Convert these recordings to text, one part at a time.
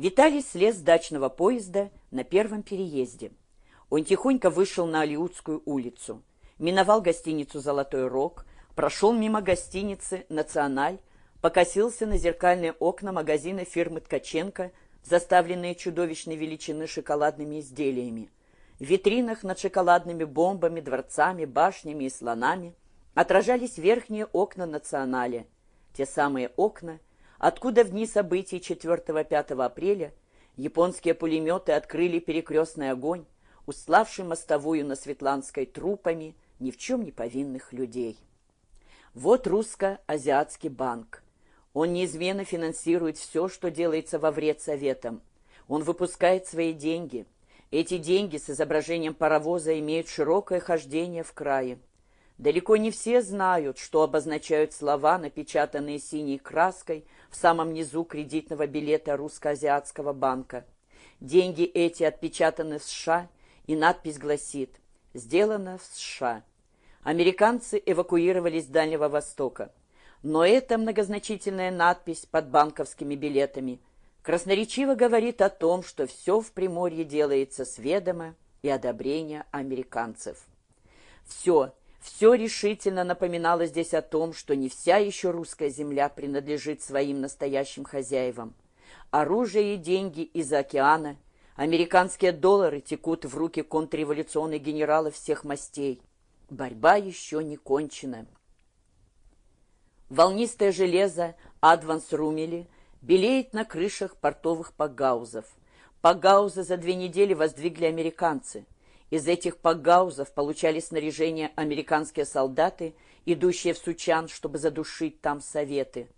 Виталий слез с дачного поезда на первом переезде. Он тихонько вышел на Алиутскую улицу, миновал гостиницу «Золотой рог», прошел мимо гостиницы «Националь», покосился на зеркальные окна магазина фирмы Ткаченко, заставленные чудовищной величины шоколадными изделиями. В витринах над шоколадными бомбами, дворцами, башнями и слонами отражались верхние окна «Националя», те самые окна, откуда в дни событий 4-5 апреля японские пулеметы открыли перекрестный огонь, уславший мостовую на Светланской трупами ни в чем не повинных людей. Вот русско-азиатский банк. Он неизменно финансирует все, что делается во вред Советам. Он выпускает свои деньги. Эти деньги с изображением паровоза имеют широкое хождение в крае. Далеко не все знают, что обозначают слова, напечатанные синей краской в самом низу кредитного билета Русско-Азиатского банка. Деньги эти отпечатаны в США, и надпись гласит «Сделано в США». Американцы эвакуировались с Дальнего Востока. Но эта многозначительная надпись под банковскими билетами красноречиво говорит о том, что все в Приморье делается с ведома и одобрения американцев. Все – все решительно напоминало здесь о том, что не вся еще русская земля принадлежит своим настоящим хозяевам. Оружие и деньги из океана, американские доллары текут в руки контрреволюционных генералов всех мастей. Борьба еще не кончена. Волнистое железо Адванс Румели белеет на крышах портовых пагаузов. Пагаузы за две недели воздвигли американцы – из этих пагаузов получали снаряжение американские солдаты, идущие в Сучан, чтобы задушить там советы.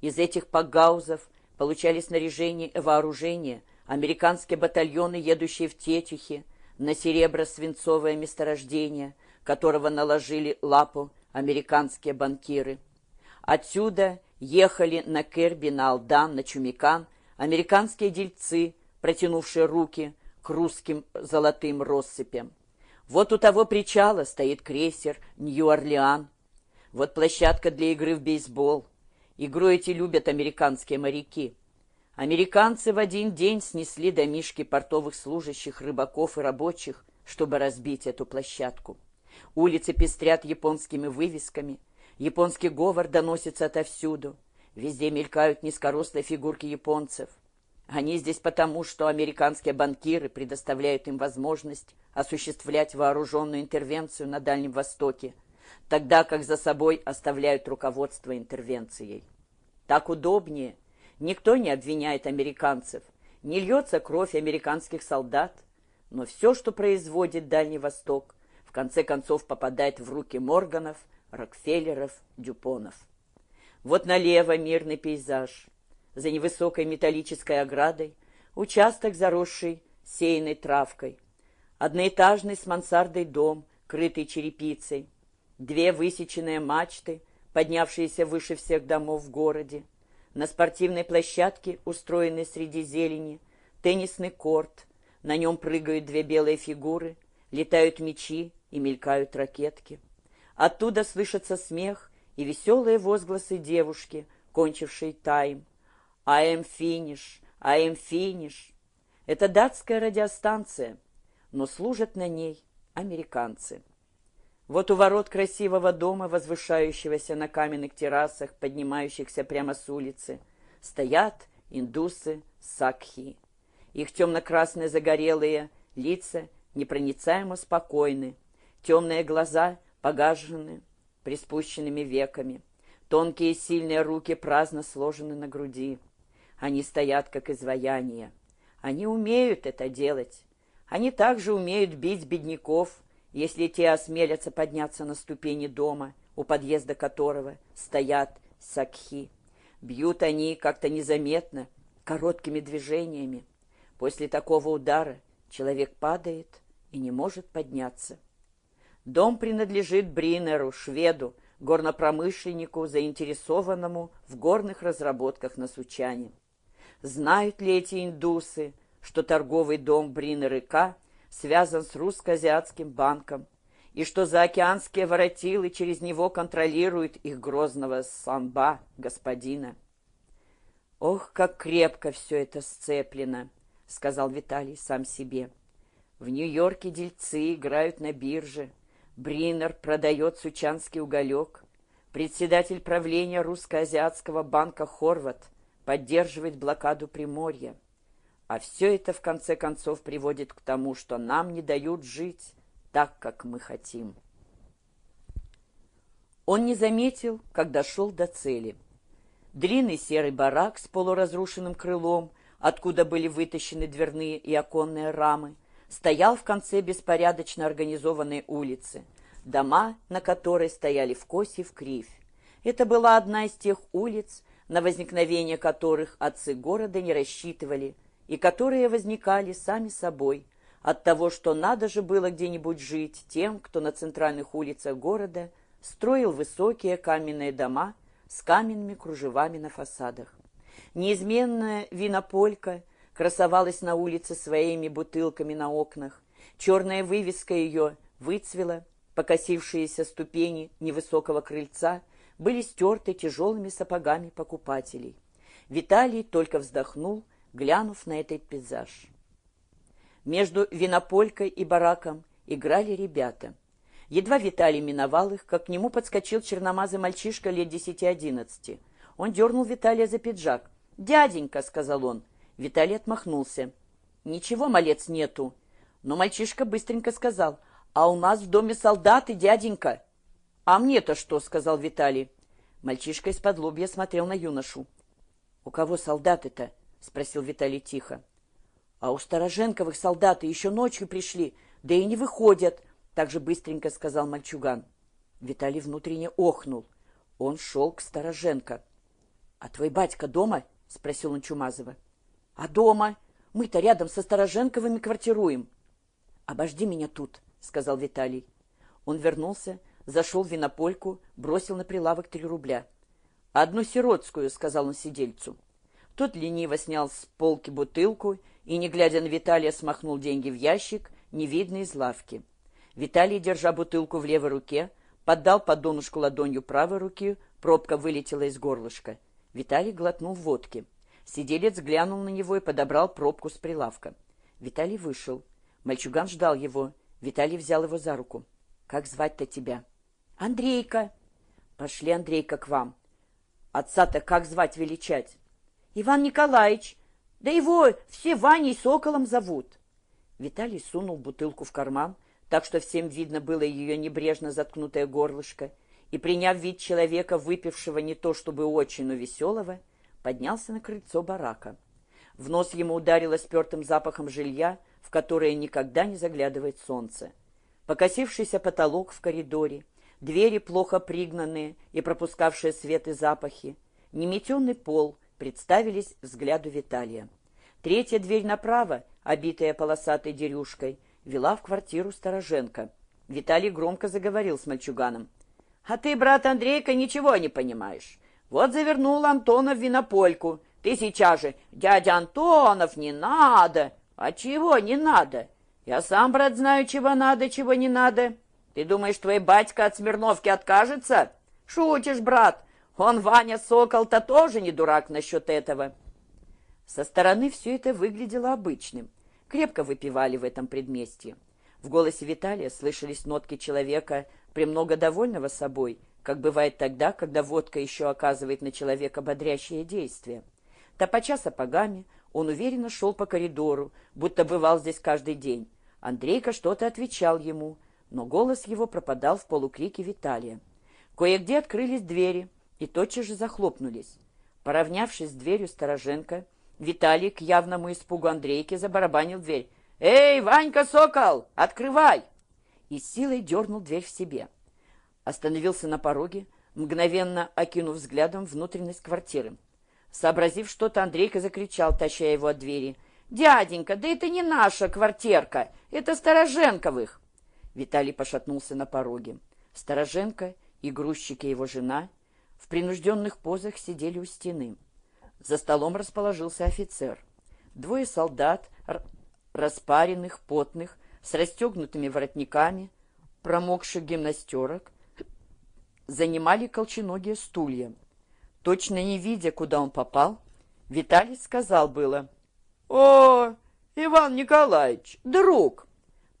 Из этих пагаузов получали снаряжение и вооружение американские батальоны, едущие в Тетюхи, на серебро-свинцовое месторождение, которого наложили лапу американские банкиры. Отсюда ехали на Керби, на Алдан, на Чумикан американские дельцы, протянувшие руки – к русским золотым россыпям. Вот у того причала стоит крейсер «Нью-Орлеан». Вот площадка для игры в бейсбол. Игру эти любят американские моряки. Американцы в один день снесли домишки портовых служащих, рыбаков и рабочих, чтобы разбить эту площадку. Улицы пестрят японскими вывесками. Японский говор доносится отовсюду. Везде мелькают низкорослые фигурки японцев. Они здесь потому, что американские банкиры предоставляют им возможность осуществлять вооруженную интервенцию на Дальнем Востоке, тогда как за собой оставляют руководство интервенцией. Так удобнее. Никто не обвиняет американцев, не льется кровь американских солдат, но все, что производит Дальний Восток, в конце концов попадает в руки Морганов, Рокфеллеров, Дюпонов. Вот налево мирный пейзаж – за невысокой металлической оградой, участок, заросший сеянной травкой, одноэтажный с мансардой дом, крытый черепицей, две высеченные мачты, поднявшиеся выше всех домов в городе, на спортивной площадке, устроенной среди зелени, теннисный корт, на нем прыгают две белые фигуры, летают мячи и мелькают ракетки. Оттуда слышится смех и веселые возгласы девушки, кончившей тайм. Finish, I am finish. Это датская радиостанция, но служат на ней американцы. Вот у ворот красивого дома, возвышающегося на каменных террасах, поднимающихся прямо с улицы, стоят индусы Сакхи. Их темно-красные загорелые лица непроницаемо спокойны, темные глаза погажены приспущенными веками, тонкие сильные руки праздно сложены на груди. Они стоят, как изваяния. Они умеют это делать. Они также умеют бить бедняков, если те осмелятся подняться на ступени дома, у подъезда которого стоят сакхи. Бьют они как-то незаметно, короткими движениями. После такого удара человек падает и не может подняться. Дом принадлежит Бринеру, шведу, горнопромышленнику, заинтересованному в горных разработках на Сучане. Знают ли эти индусы, что торговый дом Бринер связан с русско-азиатским банком, и что заокеанские воротилы через него контролируют их грозного самба, господина? «Ох, как крепко все это сцеплено!» — сказал Виталий сам себе. «В Нью-Йорке дельцы играют на бирже, Бринер продает сучанский уголек, председатель правления русско-азиатского банка «Хорват» поддерживает блокаду Приморья. А все это, в конце концов, приводит к тому, что нам не дают жить так, как мы хотим». Он не заметил, как дошел до цели. Длинный серый барак с полуразрушенным крылом, откуда были вытащены дверные и оконные рамы, стоял в конце беспорядочно организованной улицы, дома на которой стояли в косе в кривь. Это была одна из тех улиц, на возникновение которых отцы города не рассчитывали, и которые возникали сами собой, от того, что надо же было где-нибудь жить тем, кто на центральных улицах города – строил высокие каменные дома с каменными кружевами на фасадах. Неизменная винополька красовалась на улице своими бутылками на окнах. Черная вывеска ее выцвела, покосившиеся ступени невысокого крыльца были стерты тяжелыми сапогами покупателей. Виталий только вздохнул, глянув на этот пейзаж. Между винополькой и бараком играли ребята – Едва Виталий миновал их, как к нему подскочил черномазый мальчишка лет десяти-одиннадцати. Он дернул Виталия за пиджак. «Дяденька», — сказал он. Виталий отмахнулся. «Ничего, малец, нету». Но мальчишка быстренько сказал. «А у нас в доме солдаты, дяденька». «А мне-то что?» — сказал Виталий. Мальчишка из-под лобья смотрел на юношу. «У кого солдаты-то?» — спросил Виталий тихо. «А у Староженковых солдаты еще ночью пришли, да и не выходят», так же быстренько сказал мальчуган. Виталий внутренне охнул. Он шел к Стороженко. — А твой батька дома? — спросил он Чумазова. — А дома? Мы-то рядом со Стороженковыми квартируем. — Обожди меня тут, — сказал Виталий. Он вернулся, зашел в винопольку, бросил на прилавок три рубля. — Одну сиротскую, — сказал он сидельцу. Тот лениво снял с полки бутылку и, не глядя на Виталия, смахнул деньги в ящик, невидный из лавки. Виталий, держа бутылку в левой руке, поддал под донышку ладонью правой руки, пробка вылетела из горлышка. Виталий глотнул водки. Сиделец глянул на него и подобрал пробку с прилавка. Виталий вышел. Мальчуган ждал его. Виталий взял его за руку. «Как звать-то тебя?» «Андрейка». «Пошли, Андрейка, к вам». «Отца-то как звать величать?» «Иван Николаевич. Да его все Ваней Соколом зовут». Виталий сунул бутылку в карман, так что всем видно было ее небрежно заткнутое горлышко, и, приняв вид человека, выпившего не то чтобы очень, но веселого, поднялся на крыльцо барака. В нос ему ударило спертым запахом жилья, в которое никогда не заглядывает солнце. Покосившийся потолок в коридоре, двери плохо пригнанные и пропускавшие свет и запахи, неметенный пол представились взгляду Виталия. Третья дверь направо, обитая полосатой дерюшкой, вела в квартиру Стороженко. Виталий громко заговорил с мальчуганом. «А ты, брат Андрейка, ничего не понимаешь. Вот завернул Антона в винопольку. Ты сейчас же, дядя Антонов, не надо!» «А чего не надо? Я сам, брат, знаю, чего надо, чего не надо. Ты думаешь, твой батька от Смирновки откажется? Шутишь, брат. Он, Ваня Сокол-то, тоже не дурак насчет этого». Со стороны все это выглядело обычным крепко выпивали в этом предместье. В голосе Виталия слышались нотки человека, премного довольного собой, как бывает тогда, когда водка еще оказывает на человека бодрящее действие. Топача сапогами, он уверенно шел по коридору, будто бывал здесь каждый день. Андрейка что-то отвечал ему, но голос его пропадал в полукрике Виталия. Кое-где открылись двери и тотчас же захлопнулись. Поравнявшись с дверью Стороженко, Виталий к явному испугу Андрейки забарабанил дверь. «Эй, Ванька Сокол, открывай!» И силой дернул дверь в себе. Остановился на пороге, мгновенно окинув взглядом внутренность квартиры. Сообразив что-то, Андрейка закричал, таща его от двери. «Дяденька, да это не наша квартирка, это Стороженковых!» Виталий пошатнулся на пороге. Стороженко и грузчики его жена в принужденных позах сидели у стены. За столом расположился офицер. Двое солдат, распаренных, потных, с расстегнутыми воротниками, промокших гимнастерок, занимали колченогие стулья. Точно не видя, куда он попал, Виталий сказал было. «О, Иван Николаевич, друг!»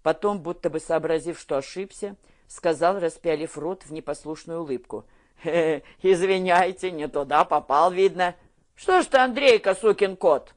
Потом, будто бы сообразив, что ошибся, сказал, распялив рот в непослушную улыбку. «Э, «Извиняйте, не туда попал, видно. Что ж ты, Андрейка, сукин кот,